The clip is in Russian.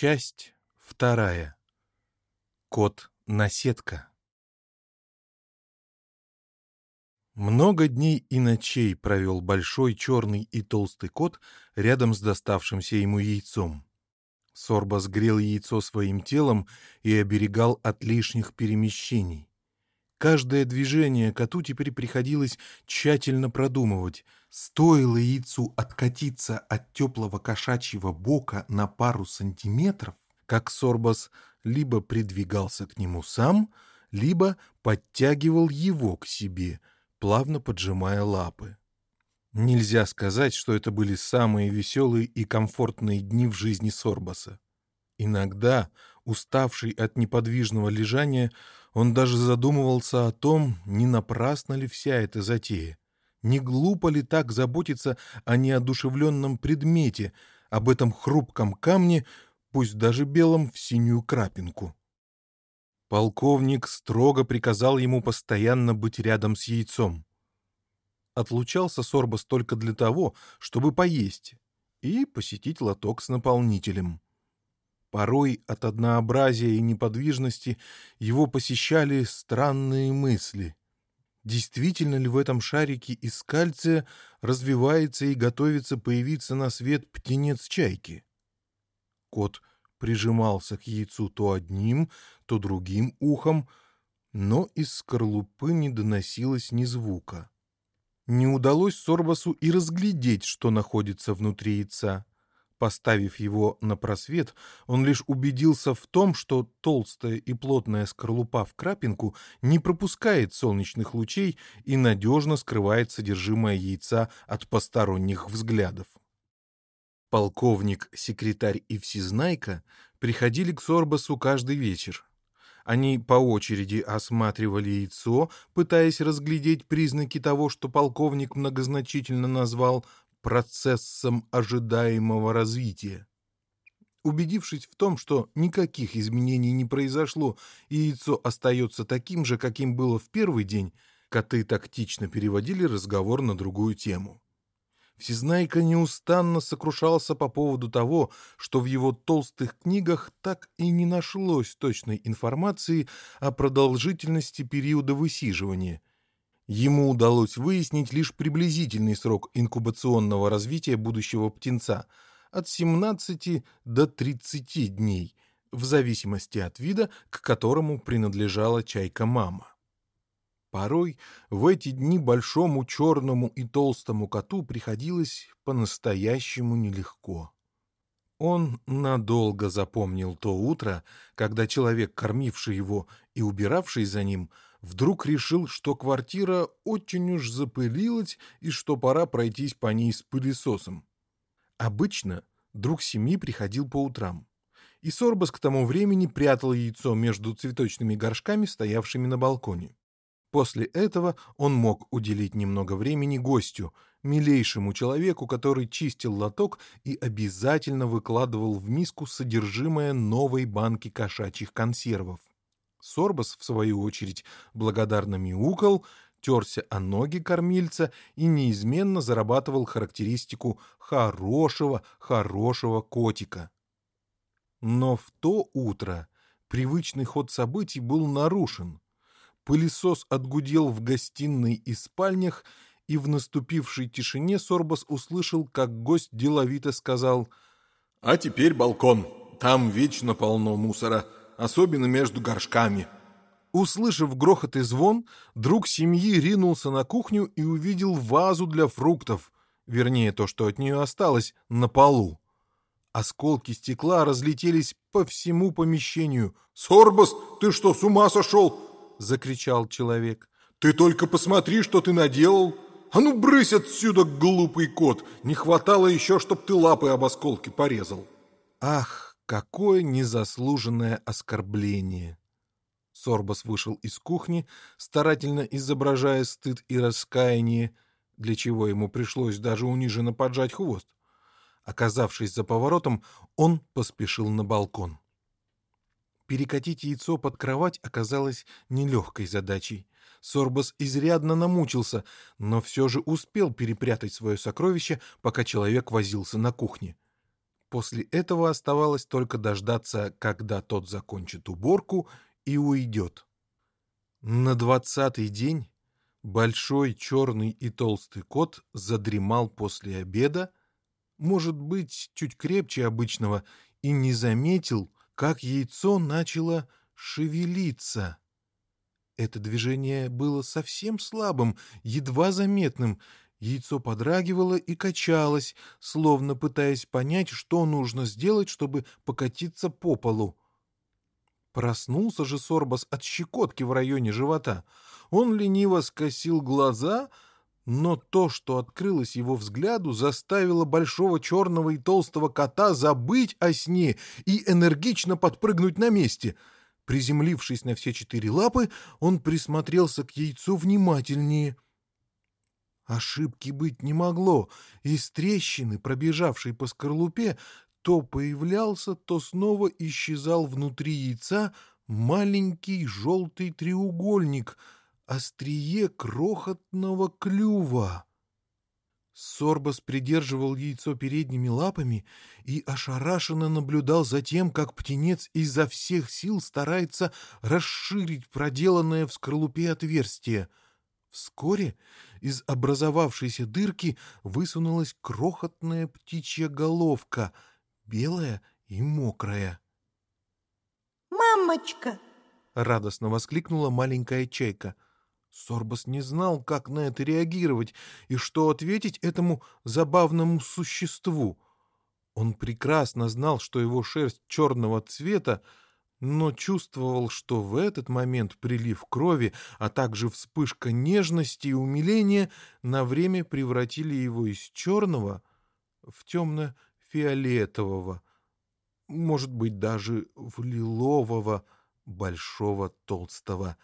Часть вторая. Кот-наседка. Много дней и ночей провел большой черный и толстый кот рядом с доставшимся ему яйцом. Сорбас грел яйцо своим телом и оберегал от лишних перемещений. Каждое движение коту теперь приходилось тщательно продумывать. Стоило яйцу откатиться от теплого кошачьего бока на пару сантиметров, как Сорбас либо придвигался к нему сам, либо подтягивал его к себе, плавно поджимая лапы. Нельзя сказать, что это были самые веселые и комфортные дни в жизни Сорбаса. Иногда, уставший от неподвижного лежания, он даже задумывался о том, не напрасно ли вся эта затея. Не глупо ли так заботиться о неодушевленном предмете, об этом хрупком камне, пусть даже белом в синюю крапинку? Полковник строго приказал ему постоянно быть рядом с яйцом. Отлучался Сорбас только для того, чтобы поесть и посетить лоток с наполнителем. Порой от однообразия и неподвижности его посещали странные мысли. Действительно ли в этом шарике из кальция развивается и готовится появиться на свет птенец-чайки? Кот прижимался к яйцу то одним, то другим ухом, но из скорлупы не доносилось ни звука. Не удалось Сорбасу и разглядеть, что находится внутри яйца. Поставив его на просвет, он лишь убедился в том, что толстая и плотная скорлупа в крапинку не пропускает солнечных лучей и надежно скрывает содержимое яйца от посторонних взглядов. Полковник, секретарь и всезнайка приходили к Сорбасу каждый вечер. Они по очереди осматривали яйцо, пытаясь разглядеть признаки того, что полковник многозначительно назвал процессом ожидаемого развития. Убедившись в том, что никаких изменений не произошло и яйцо остается таким же, каким было в первый день, коты тактично переводили разговор на другую тему. Всезнайка неустанно сокрушался по поводу того, что в его толстых книгах так и не нашлось точной информации о продолжительности периода высиживания, Ему удалось выяснить лишь приблизительный срок инкубационного развития будущего птенца – от 17 до 30 дней, в зависимости от вида, к которому принадлежала чайка-мама. Порой в эти дни большому черному и толстому коту приходилось по-настоящему нелегко. Он надолго запомнил то утро, когда человек, кормивший его и убиравший за ним, — вдруг решил, что квартира очень уж запылилась и что пора пройтись по ней с пылесосом. Обычно друг семьи приходил по утрам, и Сорбас к тому времени прятал яйцо между цветочными горшками, стоявшими на балконе. После этого он мог уделить немного времени гостю, милейшему человеку, который чистил лоток и обязательно выкладывал в миску содержимое новой банки кошачьих консервов. Сорбас, в свою очередь, благодарно мяукал, терся о ноги кормильца и неизменно зарабатывал характеристику хорошего, хорошего котика. Но в то утро привычный ход событий был нарушен. Пылесос отгудел в гостиной и спальнях, и в наступившей тишине Сорбас услышал, как гость деловито сказал «А теперь балкон, там вечно полно мусора» особенно между горшками. Услышав грохот и звон, друг семьи ринулся на кухню и увидел вазу для фруктов, вернее, то, что от нее осталось, на полу. Осколки стекла разлетелись по всему помещению. «Сорбас, ты что, с ума сошел?» — закричал человек. «Ты только посмотри, что ты наделал! А ну, брысь отсюда, глупый кот! Не хватало еще, чтоб ты лапы об осколки порезал!» «Ах!» Какое незаслуженное оскорбление! Сорбас вышел из кухни, старательно изображая стыд и раскаяние, для чего ему пришлось даже униженно поджать хвост. Оказавшись за поворотом, он поспешил на балкон. Перекатить яйцо под кровать оказалось нелегкой задачей. Сорбас изрядно намучился, но все же успел перепрятать свое сокровище, пока человек возился на кухне. После этого оставалось только дождаться, когда тот закончит уборку и уйдет. На двадцатый день большой черный и толстый кот задремал после обеда, может быть, чуть крепче обычного, и не заметил, как яйцо начало шевелиться. Это движение было совсем слабым, едва заметным. Яйцо подрагивало и качалось, словно пытаясь понять, что нужно сделать, чтобы покатиться по полу. Проснулся же Сорбас от щекотки в районе живота. Он лениво скосил глаза, но то, что открылось его взгляду, заставило большого черного и толстого кота забыть о сне и энергично подпрыгнуть на месте. Приземлившись на все четыре лапы, он присмотрелся к яйцу внимательнее. Ошибки быть не могло. Из трещины, пробежавшей по скорлупе, то появлялся, то снова исчезал внутри яйца маленький желтый треугольник, острие крохотного клюва. Сорбас придерживал яйцо передними лапами и ошарашенно наблюдал за тем, как птенец изо всех сил старается расширить проделанное в скорлупе отверстие. Вскоре из образовавшейся дырки высунулась крохотная птичья головка — белая и мокрая. «Мамочка!» — радостно воскликнула маленькая чайка. Сорбас не знал, как на это реагировать и что ответить этому забавному существу. Он прекрасно знал, что его шерсть черного цвета, но чувствовал, что в этот момент прилив крови, а также вспышка нежности и умиления на время превратили его из черного в темно фиолетового, может быть, даже в лилового большого толстого